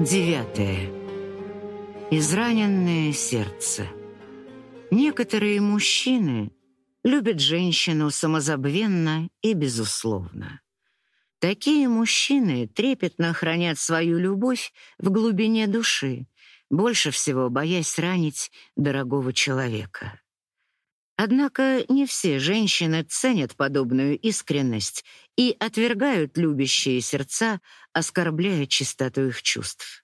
Девятое. Израненное сердце. Некоторые мужчины любят женщину самозабвенно и безусловно. Такие мужчины трепетно хранят свою любовь в глубине души, больше всего боясь ранить дорогого человека. Однако не все женщины ценят подобную искренность и отвергают любящие сердца, оскорбляя чистоту их чувств.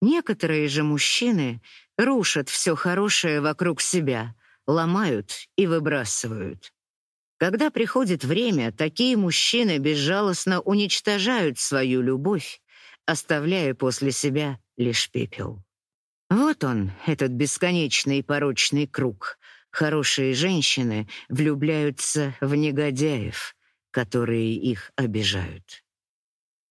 Некоторые же мужчины рушат все хорошее вокруг себя, ломают и выбрасывают. Когда приходит время, такие мужчины безжалостно уничтожают свою любовь, оставляя после себя лишь пепел. Вот он, этот бесконечный порочный круг, Хорошие женщины влюбляются в негодяев, которые их обижают.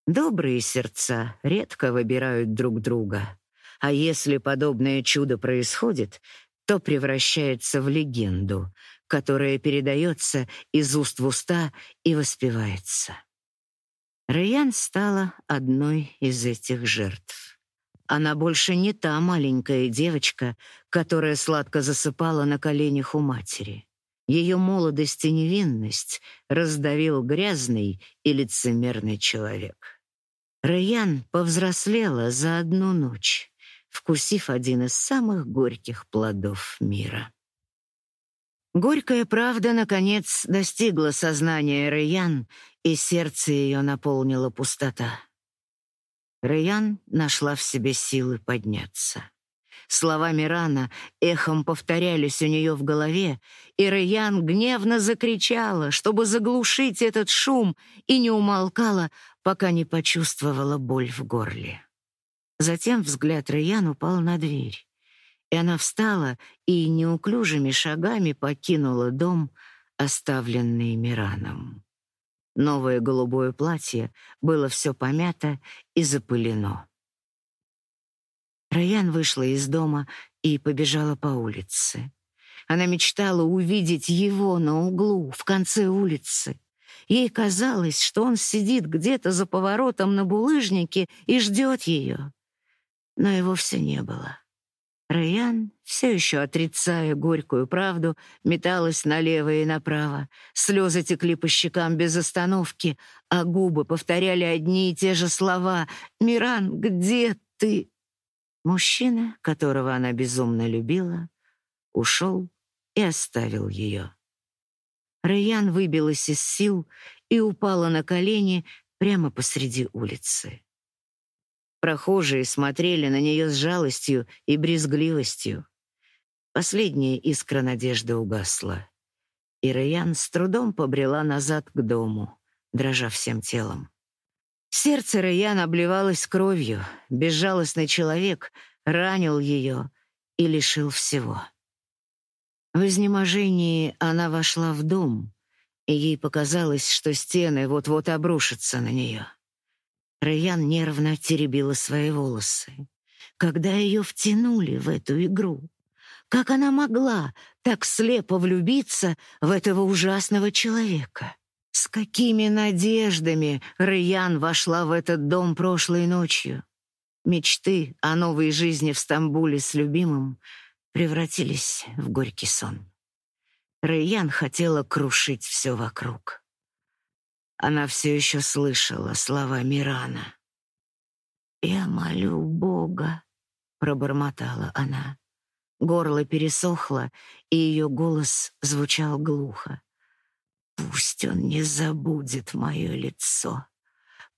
Добрые сердца редко выбирают друг друга, а если подобное чудо происходит, то превращается в легенду, которая передается из уст в уста и воспевается. Райан стала одной из этих жертв. Она больше не та маленькая девочка, которая сладко засыпала на коленях у матери. Ее молодость и невинность раздавил грязный и лицемерный человек. Райан повзрослела за одну ночь, вкусив один из самых горьких плодов мира. Горькая правда наконец достигла сознания Райан, и сердце ее наполнила пустота. Райан нашла в себе силы подняться. Слова Мирана эхом повторялись у нее в голове, и Райан гневно закричала, чтобы заглушить этот шум, и не умолкала, пока не почувствовала боль в горле. Затем взгляд Райан упал на дверь, и она встала и неуклюжими шагами покинула дом, оставленный Мираном. Новое голубое платье было все помято и запылено. Райан вышла из дома и побежала по улице. Она мечтала увидеть его на углу, в конце улицы. Ей казалось, что он сидит где-то за поворотом на булыжнике и ждет ее. Но его все не было. Райан, все еще отрицая горькую правду, металась налево и направо. Слезы текли по щекам без остановки, а губы повторяли одни и те же слова «Миран, где ты?» Мужчина, которого она безумно любила, ушел и оставил ее. Райан выбилась из сил и упала на колени прямо посреди улицы. Прохожие смотрели на нее с жалостью и брезгливостью. Последняя искра надежды угасла. И Райан с трудом побрела назад к дому, дрожа всем телом. Сердце Райан обливалось кровью. Безжалостный человек ранил ее и лишил всего. В изнеможении она вошла в дом, и ей показалось, что стены вот-вот обрушатся на нее. Райан нервно теребила свои волосы. Когда ее втянули в эту игру? Как она могла так слепо влюбиться в этого ужасного человека? С какими надеждами Райан вошла в этот дом прошлой ночью? Мечты о новой жизни в Стамбуле с любимым превратились в горький сон. Райан хотела крушить все вокруг. Она все еще слышала слова Мирана. «Я молю Бога», — пробормотала она. Горло пересохло, и ее голос звучал глухо. «Пусть он не забудет мое лицо.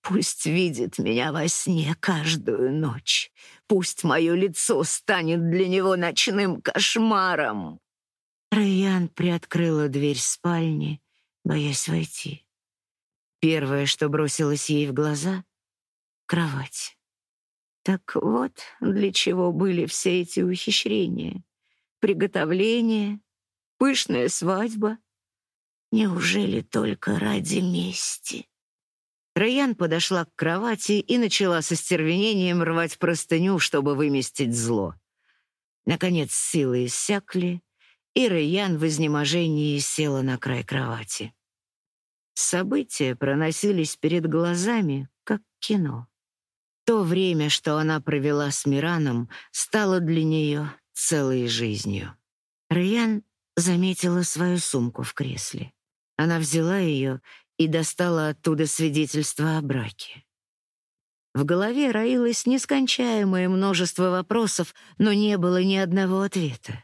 Пусть видит меня во сне каждую ночь. Пусть мое лицо станет для него ночным кошмаром». Райан приоткрыла дверь спальни, боясь войти. Первое, что бросилось ей в глаза — кровать. Так вот, для чего были все эти ухищрения. Приготовление, пышная свадьба. Неужели только ради мести? Райан подошла к кровати и начала со стервенением рвать простыню, чтобы выместить зло. Наконец силы иссякли, и Райан в изнеможении села на край кровати. События проносились перед глазами, как кино. То время, что она провела с Мираном, стало для нее целой жизнью. Райан заметила свою сумку в кресле. Она взяла ее и достала оттуда свидетельство о браке. В голове роилось нескончаемое множество вопросов, но не было ни одного ответа.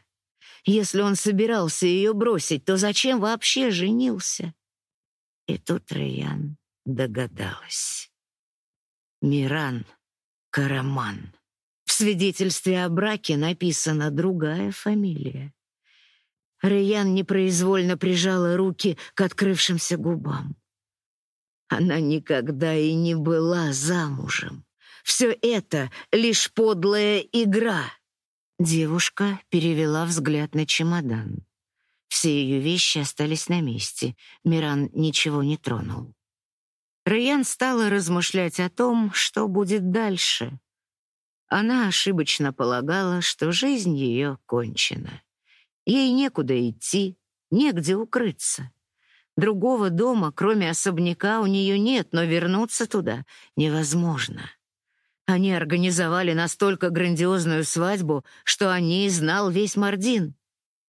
Если он собирался ее бросить, то зачем вообще женился? И тут Райан догадалась. Миран Караман. В свидетельстве о браке написана другая фамилия. Райан непроизвольно прижала руки к открывшимся губам. Она никогда и не была замужем. Все это лишь подлая игра. Девушка перевела взгляд на чемодан. Все ее вещи остались на месте. Миран ничего не тронул. Райан стала размышлять о том, что будет дальше. Она ошибочно полагала, что жизнь ее кончена. Ей некуда идти, негде укрыться. Другого дома, кроме особняка, у нее нет, но вернуться туда невозможно. Они организовали настолько грандиозную свадьбу, что о ней знал весь Мардин.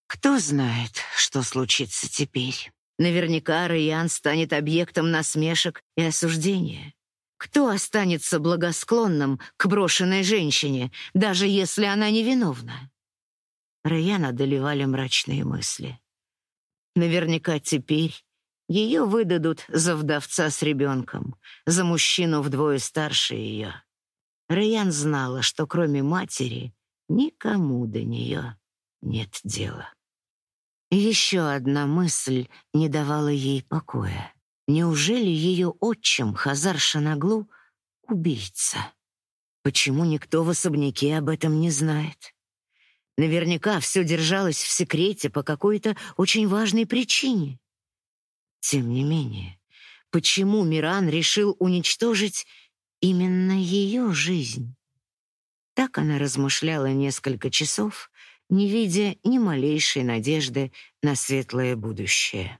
Кто знает, что случится теперь? Наверняка Райан станет объектом насмешек и осуждения. Кто останется благосклонным к брошенной женщине, даже если она невиновна? Райан одолевали мрачные мысли. Наверняка теперь ее выдадут за вдовца с ребенком, за мужчину вдвое старше ее. Райан знала, что кроме матери никому до нее нет дела. Еще одна мысль не давала ей покоя. Неужели ее отчим Хазар Шанаглу — убийца? Почему никто в особняке об этом не знает? Наверняка все держалось в секрете по какой-то очень важной причине. Тем не менее, почему Миран решил уничтожить именно ее жизнь? Так она размышляла несколько часов, не видя ни малейшей надежды на светлое будущее.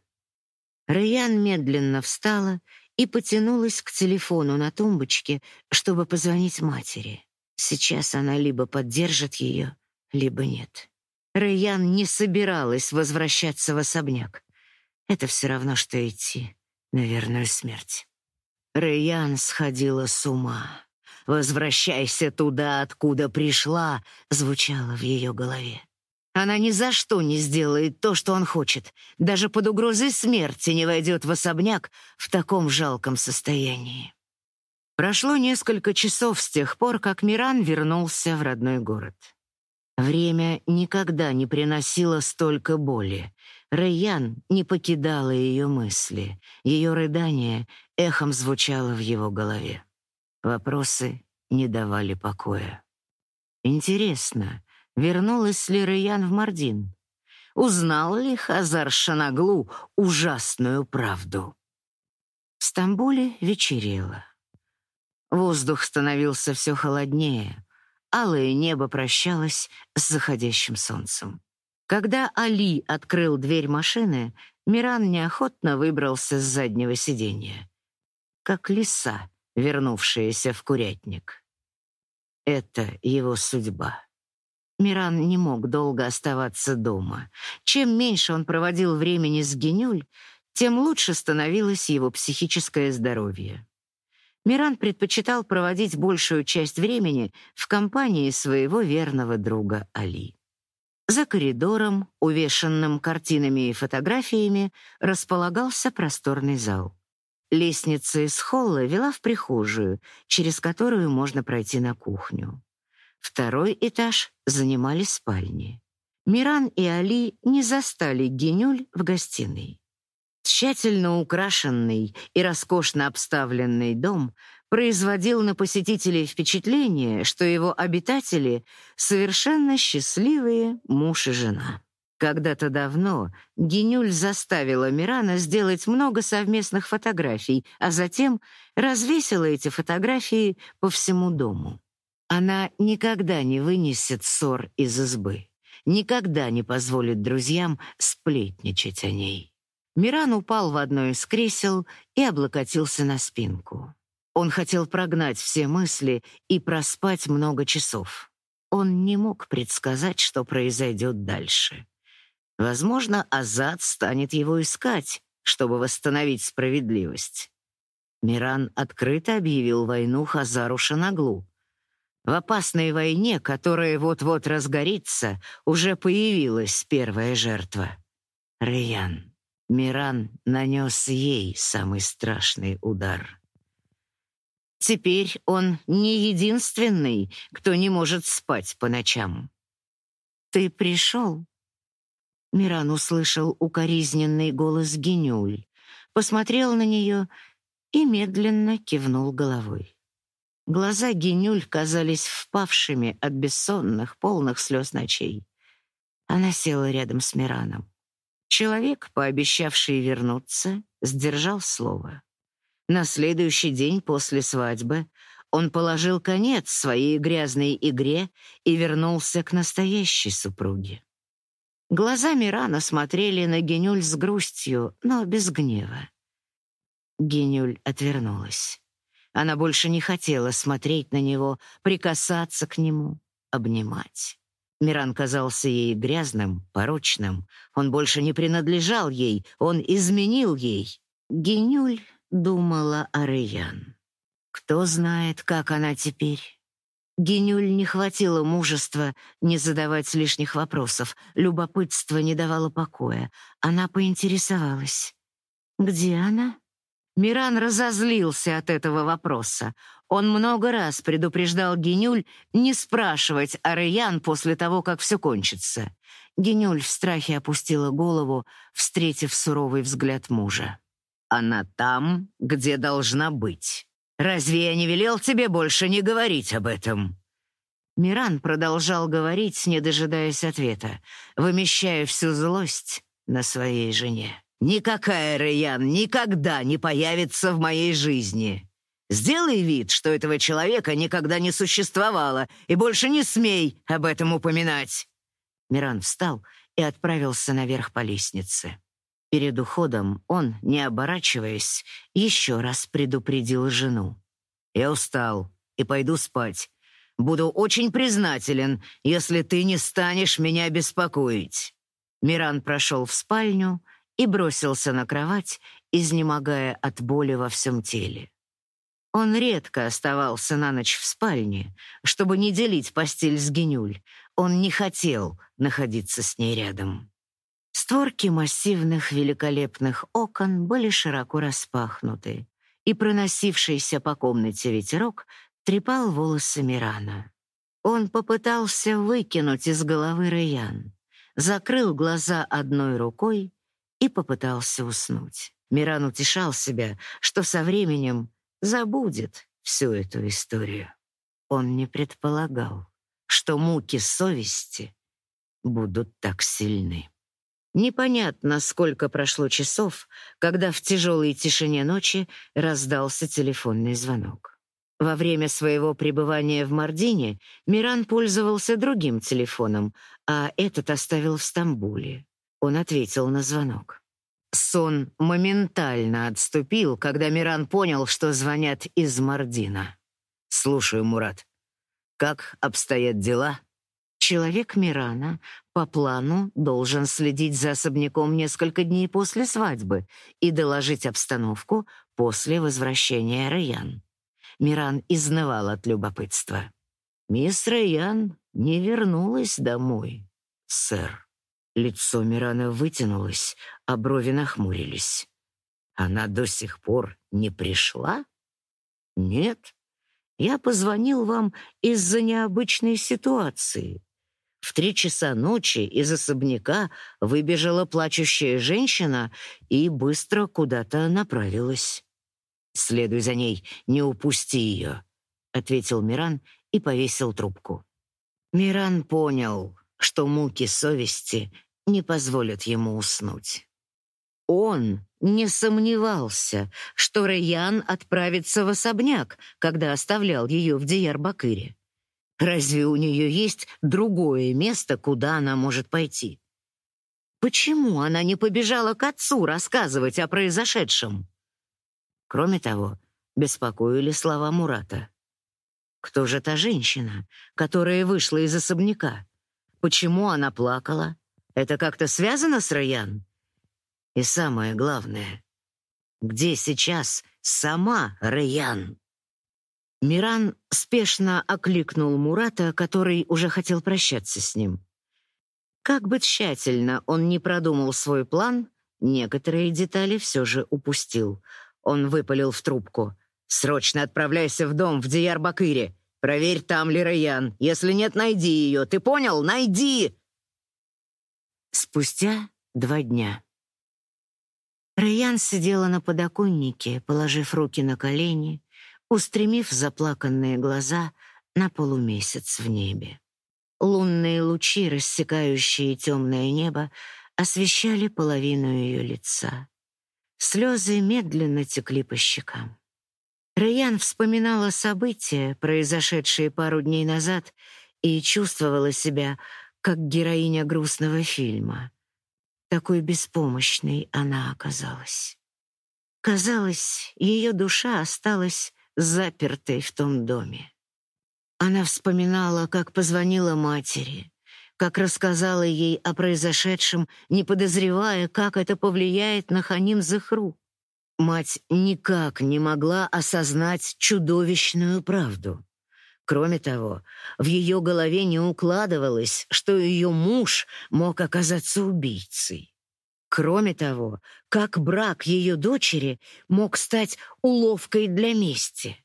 Райан медленно встала и потянулась к телефону на тумбочке, чтобы позвонить матери. Сейчас она либо поддержит ее, либо нет. Райан не собиралась возвращаться в особняк. Это все равно, что идти на верную смерть. Рэйян сходила с ума. «Возвращайся туда, откуда пришла», — звучало в ее голове. Она ни за что не сделает то, что он хочет. Даже под угрозой смерти не войдет в особняк в таком жалком состоянии. Прошло несколько часов с тех пор, как Миран вернулся в родной город. Время никогда не приносило столько боли. Рэйян не покидала ее мысли. Ее рыдание эхом звучало в его голове. Вопросы не давали покоя. Интересно, вернулась ли Рэйян в Мардин? Узнал ли Хазар Шанаглу ужасную правду? В Стамбуле вечерело. Воздух становился все холоднее. Алое небо прощалось с заходящим солнцем. Когда Али открыл дверь машины, Миран неохотно выбрался с заднего сиденья, как лиса, вернувшаяся в курятник. Это его судьба. Миран не мог долго оставаться дома. Чем меньше он проводил времени с Генюль, тем лучше становилось его психическое здоровье. Миран предпочитал проводить большую часть времени в компании своего верного друга Али. За коридором, увешанным картинами и фотографиями, располагался просторный зал. Лестница из холла вела в прихожую, через которую можно пройти на кухню. Второй этаж занимали спальни. Миран и Али не застали Генюль в гостиной. Тщательно украшенный и роскошно обставленный дом производил на посетителей впечатление, что его обитатели совершенно счастливые муж и жена. Когда-то давно Генюль заставила Мирана сделать много совместных фотографий, а затем развесила эти фотографии по всему дому. Она никогда не вынесет ссор из избы, никогда не позволит друзьям сплетничать о ней. Миран упал в одно из кресел и облокотился на спинку. Он хотел прогнать все мысли и проспать много часов. Он не мог предсказать, что произойдет дальше. Возможно, Азат станет его искать, чтобы восстановить справедливость. Миран открыто объявил войну Хазару Шанаглу. В опасной войне, которая вот-вот разгорится, уже появилась первая жертва — Раян. Миран нанес ей самый страшный удар. Теперь он не единственный, кто не может спать по ночам. «Ты пришел?» Миран услышал укоризненный голос Генюль, посмотрел на нее и медленно кивнул головой. Глаза Генюль казались впавшими от бессонных, полных слез ночей. Она села рядом с Мираном. Человек, пообещавший вернуться, сдержал слово. На следующий день после свадьбы он положил конец своей грязной игре и вернулся к настоящей супруге. Глаза Мирана смотрели на Генюль с грустью, но без гнева. Генюль отвернулась. Она больше не хотела смотреть на него, прикасаться к нему, обнимать. Миран казался ей грязным, порочным. Он больше не принадлежал ей, он изменил ей. Генюль думала о Раян. Кто знает, как она теперь? Генюль не хватило мужества не задавать лишних вопросов. Любопытство не давало покоя. Она поинтересовалась. «Где она?» Миран разозлился от этого вопроса. Он много раз предупреждал Генюль не спрашивать о Раян после того, как все кончится. Генюль в страхе опустила голову, встретив суровый взгляд мужа. «Она там, где должна быть. Разве я не велел тебе больше не говорить об этом?» Миран продолжал говорить, не дожидаясь ответа, вымещая всю злость на своей жене. «Никакая Рэйян никогда не появится в моей жизни. Сделай вид, что этого человека никогда не существовало, и больше не смей об этом упоминать». Миран встал и отправился наверх по лестнице. Перед уходом он, не оборачиваясь, еще раз предупредил жену. «Я устал и пойду спать. Буду очень признателен, если ты не станешь меня беспокоить». Миран прошел в спальню и бросился на кровать, изнемогая от боли во всем теле. Он редко оставался на ночь в спальне, чтобы не делить постель с Генюль. Он не хотел находиться с ней рядом. Створки массивных великолепных окон были широко распахнуты, и проносившийся по комнате ветерок трепал волосы Мирана. Он попытался выкинуть из головы Раян, закрыл глаза одной рукой и попытался уснуть. Миран утешал себя, что со временем забудет всю эту историю. Он не предполагал, что муки совести будут так сильны. Непонятно, сколько прошло часов, когда в тяжелой тишине ночи раздался телефонный звонок. Во время своего пребывания в Мардине Миран пользовался другим телефоном, а этот оставил в Стамбуле. Он ответил на звонок. Сон моментально отступил, когда Миран понял, что звонят из Мардина. «Слушаю, Мурат. Как обстоят дела?» Человек Мирана по плану должен следить за особняком несколько дней после свадьбы и доложить обстановку после возвращения Раян. Миран изнывал от любопытства. «Мисс Раян не вернулась домой, сэр». Лицо Мирана вытянулось, а брови нахмурились. «Она до сих пор не пришла?» «Нет. Я позвонил вам из-за необычной ситуации. В три часа ночи из особняка выбежала плачущая женщина и быстро куда-то направилась. «Следуй за ней, не упусти ее», — ответил Миран и повесил трубку. Миран понял, что муки совести не позволят ему уснуть. Он не сомневался, что Райан отправится в особняк, когда оставлял ее в Диярбакыре. Разве у нее есть другое место, куда она может пойти? Почему она не побежала к отцу рассказывать о произошедшем? Кроме того, беспокоили слова Мурата. Кто же та женщина, которая вышла из особняка? Почему она плакала? Это как-то связано с Раян? И самое главное, где сейчас сама Раян? Миран спешно окликнул Мурата, который уже хотел прощаться с ним. Как бы тщательно он ни продумал свой план, некоторые детали все же упустил. Он выпалил в трубку. «Срочно отправляйся в дом в Диярбакыре. Проверь, там ли Раян. Если нет, найди ее. Ты понял? Найди!» Спустя два дня. Раян сидела на подоконнике, положив руки на колени, устремив заплаканные глаза на полумесяц в небе. Лунные лучи, рассекающие темное небо, освещали половину ее лица. Слезы медленно текли по щекам. Раян вспоминала события, произошедшие пару дней назад, и чувствовала себя как героиня грустного фильма. Такой беспомощной она оказалась. Казалось, ее душа осталась запертой в том доме. Она вспоминала, как позвонила матери, как рассказала ей о произошедшем, не подозревая, как это повлияет на Ханим Захру. Мать никак не могла осознать чудовищную правду. Кроме того, в ее голове не укладывалось, что ее муж мог оказаться убийцей. Кроме того, как брак ее дочери мог стать уловкой для мести?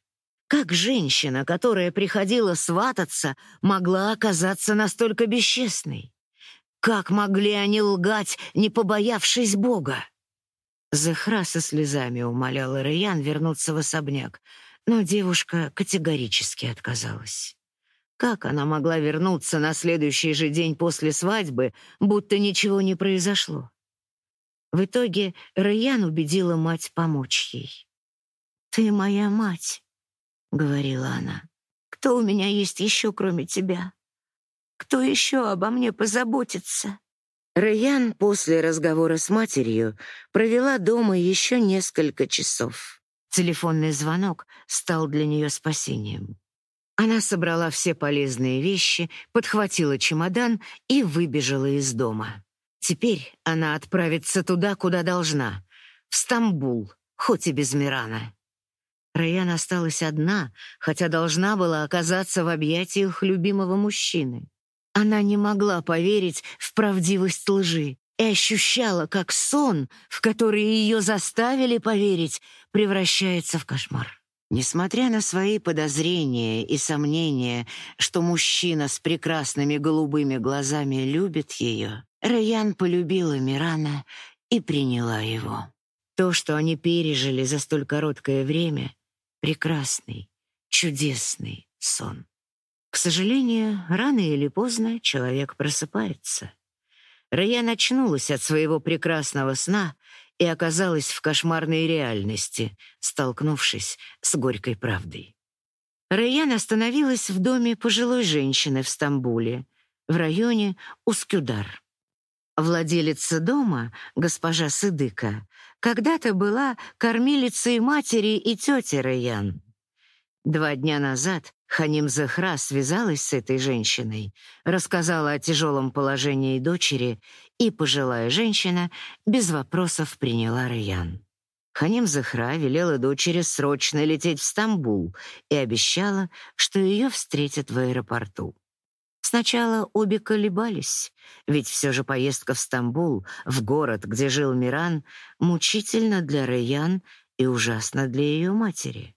Как женщина, которая приходила свататься, могла оказаться настолько бесчестной? Как могли они лгать, не побоявшись Бога? Захра со слезами умоляла Раян вернуться в особняк, но девушка категорически отказалась. Как она могла вернуться на следующий же день после свадьбы, будто ничего не произошло? В итоге Раян убедила мать помочь ей. «Ты моя мать», — говорила она. «Кто у меня есть еще, кроме тебя? Кто еще обо мне позаботится?» Раян после разговора с матерью провела дома еще несколько часов. Телефонный звонок стал для нее спасением. Она собрала все полезные вещи, подхватила чемодан и выбежала из дома. Теперь она отправится туда, куда должна, в Стамбул, хоть и без Мирана. Райан осталась одна, хотя должна была оказаться в объятиях любимого мужчины. Она не могла поверить в правдивость лжи и ощущала, как сон, в который ее заставили поверить, превращается в кошмар. Несмотря на свои подозрения и сомнения, что мужчина с прекрасными голубыми глазами любит ее, Райан полюбила Мирана и приняла его. То, что они пережили за столь короткое время, прекрасный, чудесный сон. К сожалению, рано или поздно человек просыпается. Райан очнулась от своего прекрасного сна и оказалась в кошмарной реальности, столкнувшись с горькой правдой. Райан остановилась в доме пожилой женщины в Стамбуле, в районе Ускюдар. Владелица дома, госпожа Сыдыка, когда-то была кормилицей матери и тети Раян. Два дня назад Ханим Захра связалась с этой женщиной, рассказала о тяжелом положении дочери, и пожилая женщина без вопросов приняла Раян. Ханим Захра велела дочери срочно лететь в Стамбул и обещала, что ее встретят в аэропорту. Сначала обе колебались, ведь все же поездка в Стамбул, в город, где жил Миран, мучительно для Раян и ужасно для ее матери.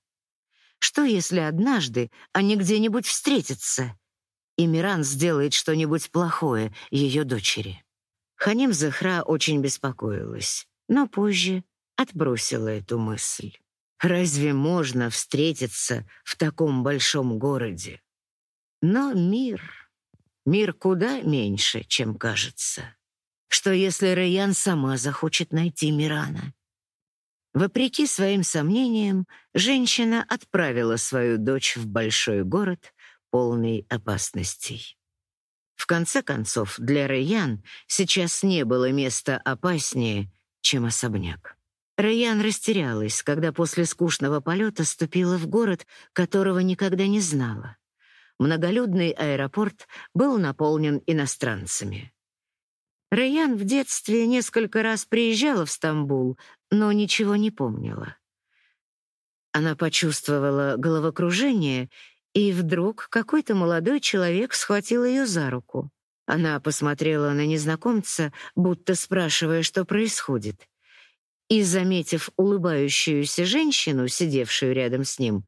Что если однажды они где-нибудь встретятся, и Миран сделает что-нибудь плохое ее дочери? Ханим Захра очень беспокоилась, но позже отбросила эту мысль. Разве можно встретиться в таком большом городе? Но мир Мир куда меньше, чем кажется. Что если Райан сама захочет найти Мирана? Вопреки своим сомнениям, женщина отправила свою дочь в большой город, полный опасностей. В конце концов, для Райан сейчас не было места опаснее, чем особняк. Райан растерялась, когда после скучного полета ступила в город, которого никогда не знала. Многолюдный аэропорт был наполнен иностранцами. Райан в детстве несколько раз приезжала в Стамбул, но ничего не помнила. Она почувствовала головокружение, и вдруг какой-то молодой человек схватил ее за руку. Она посмотрела на незнакомца, будто спрашивая, что происходит. И, заметив улыбающуюся женщину, сидевшую рядом с ним,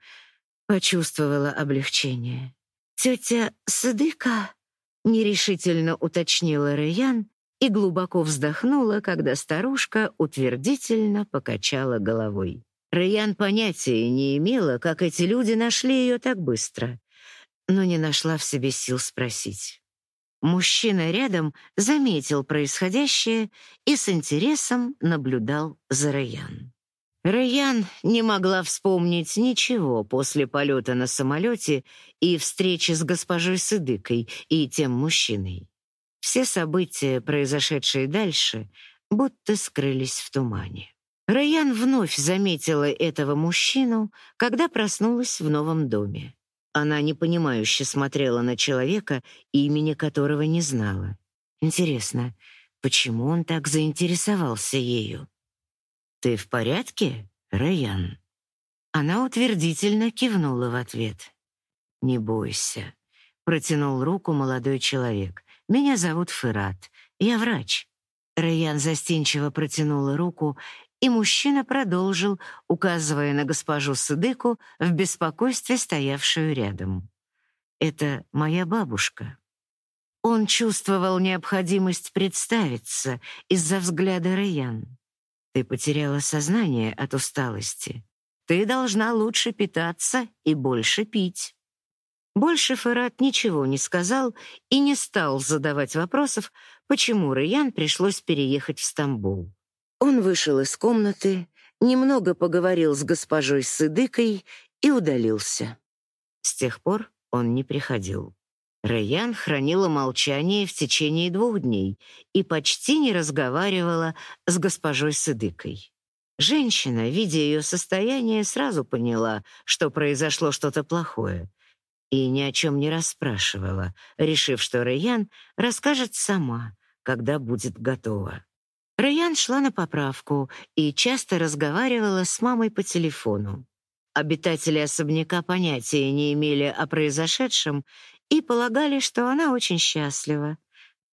почувствовала облегчение. «Тетя Садыка?» — нерешительно уточнила Райан и глубоко вздохнула, когда старушка утвердительно покачала головой. Райан понятия не имела, как эти люди нашли ее так быстро, но не нашла в себе сил спросить. Мужчина рядом заметил происходящее и с интересом наблюдал за Райан. Райан не могла вспомнить ничего после полета на самолете и встречи с госпожой Сыдыкой и тем мужчиной. Все события, произошедшие дальше, будто скрылись в тумане. Райан вновь заметила этого мужчину, когда проснулась в новом доме. Она непонимающе смотрела на человека, имени которого не знала. Интересно, почему он так заинтересовался ею? Ты в порядке, Райан? Она утвердительно кивнула в ответ. Не бойся, протянул руку молодой человек. Меня зовут Фырат. Я врач. Райан застенчиво протянула руку и мужчина продолжил, указывая на госпожу Сыдыку в беспокойстве стоявшую рядом. «Это моя бабушка». Он чувствовал необходимость представиться из-за взгляда Райан. «Ты потеряла сознание от усталости. Ты должна лучше питаться и больше пить». Больше Ферат ничего не сказал и не стал задавать вопросов, почему Райан пришлось переехать в Стамбул. Он вышел из комнаты, немного поговорил с госпожой Сыдыкой и удалился. С тех пор он не приходил. Райан хранила молчание в течение двух дней и почти не разговаривала с госпожой Сыдыкой. Женщина, видя ее состояние, сразу поняла, что произошло что-то плохое, и ни о чем не расспрашивала, решив, что Райан расскажет сама, когда будет готова. Райан шла на поправку и часто разговаривала с мамой по телефону. Обитатели особняка понятия не имели о произошедшем и полагали, что она очень счастлива.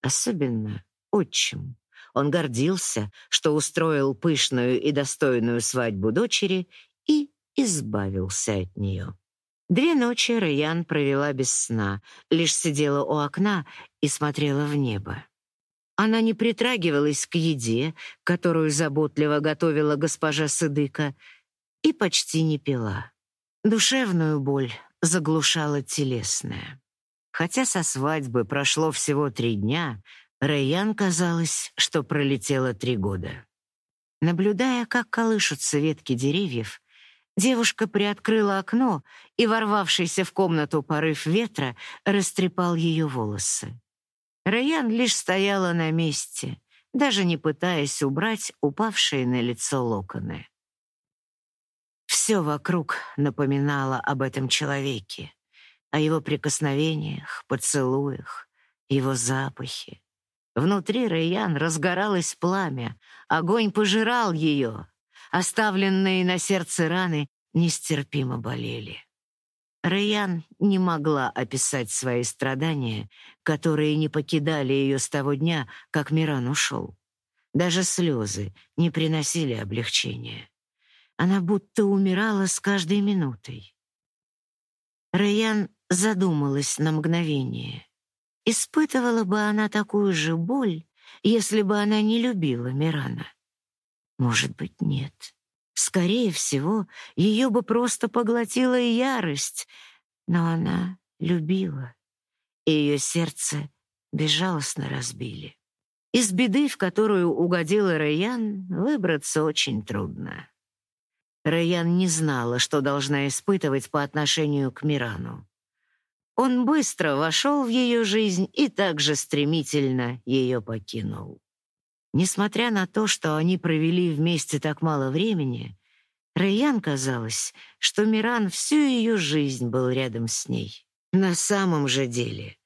Особенно отчим. Он гордился, что устроил пышную и достойную свадьбу дочери и избавился от нее. Две ночи Райан провела без сна, лишь сидела у окна и смотрела в небо. Она не притрагивалась к еде, которую заботливо готовила госпожа Сыдыка, и почти не пила. Душевную боль заглушала телесная. Хотя со свадьбы прошло всего три дня, Райан казалось, что пролетело три года. Наблюдая, как колышутся ветки деревьев, девушка приоткрыла окно, и ворвавшийся в комнату порыв ветра растрепал ее волосы. Райан лишь стояла на месте, даже не пытаясь убрать упавшие на лицо локоны. Все вокруг напоминало об этом человеке, о его прикосновениях, поцелуях, его запахе. Внутри Райан разгоралось пламя, огонь пожирал ее. Оставленные на сердце раны нестерпимо болели. Рэян не могла описать свои страдания, которые не покидали ее с того дня, как Миран ушел. Даже слезы не приносили облегчения. Она будто умирала с каждой минутой. Рэян задумалась на мгновение. Испытывала бы она такую же боль, если бы она не любила Мирана? Может быть, нет. Скорее всего, ее бы просто поглотила ярость, но она любила, и ее сердце безжалостно разбили. Из беды, в которую угодила Райан, выбраться очень трудно. Райан не знала, что должна испытывать по отношению к Мирану. Он быстро вошел в ее жизнь и также стремительно ее покинул. Несмотря на то, что они провели вместе так мало времени, Рэйян казалось, что Миран всю ее жизнь был рядом с ней. На самом же деле,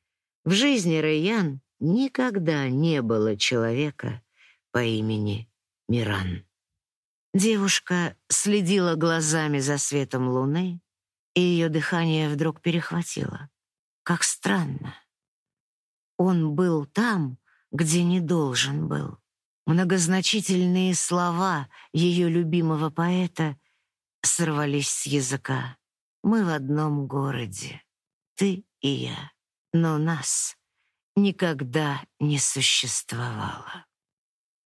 в жизни Рэйян никогда не было человека по имени Миран. Девушка следила глазами за светом луны, и ее дыхание вдруг перехватило. Как странно. Он был там, где не должен был. Многозначительные слова ее любимого поэта сорвались с языка. Мы в одном городе, ты и я, но нас никогда не существовало.